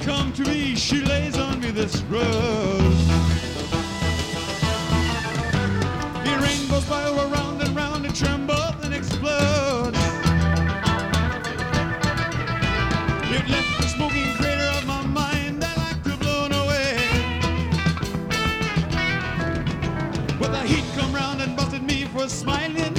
Come to me, she lays on me this rose. The rainbows spiral around and round and tremble and explode. It left a smoking crater of my mind that like to blown away. But the heat come round and busted me for smiling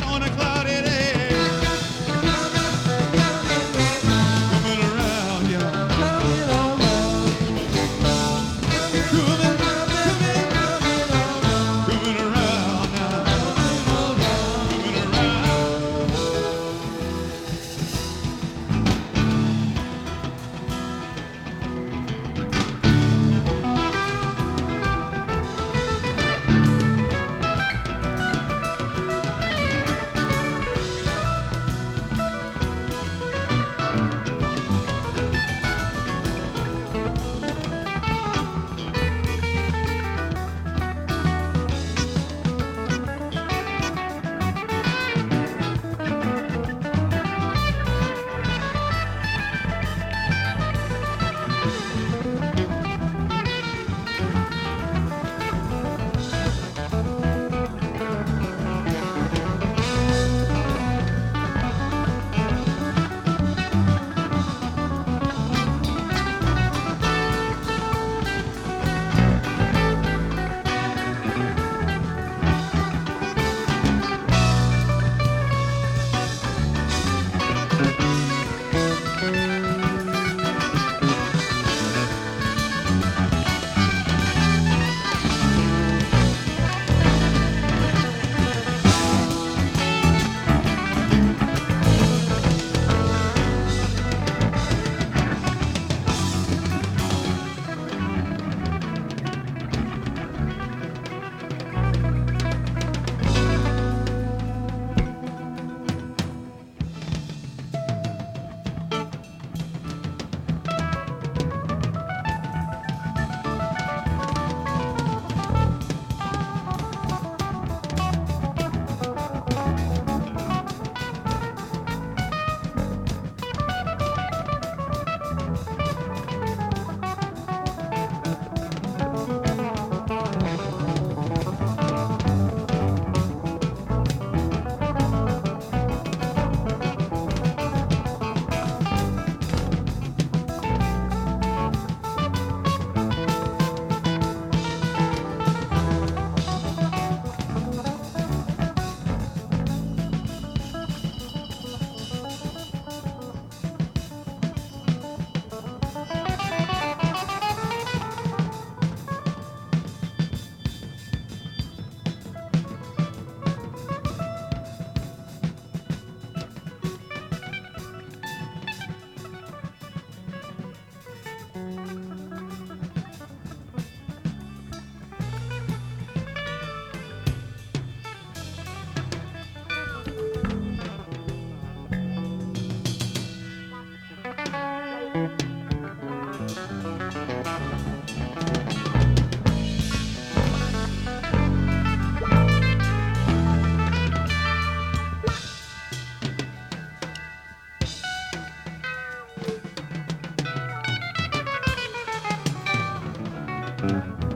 Mm-hmm.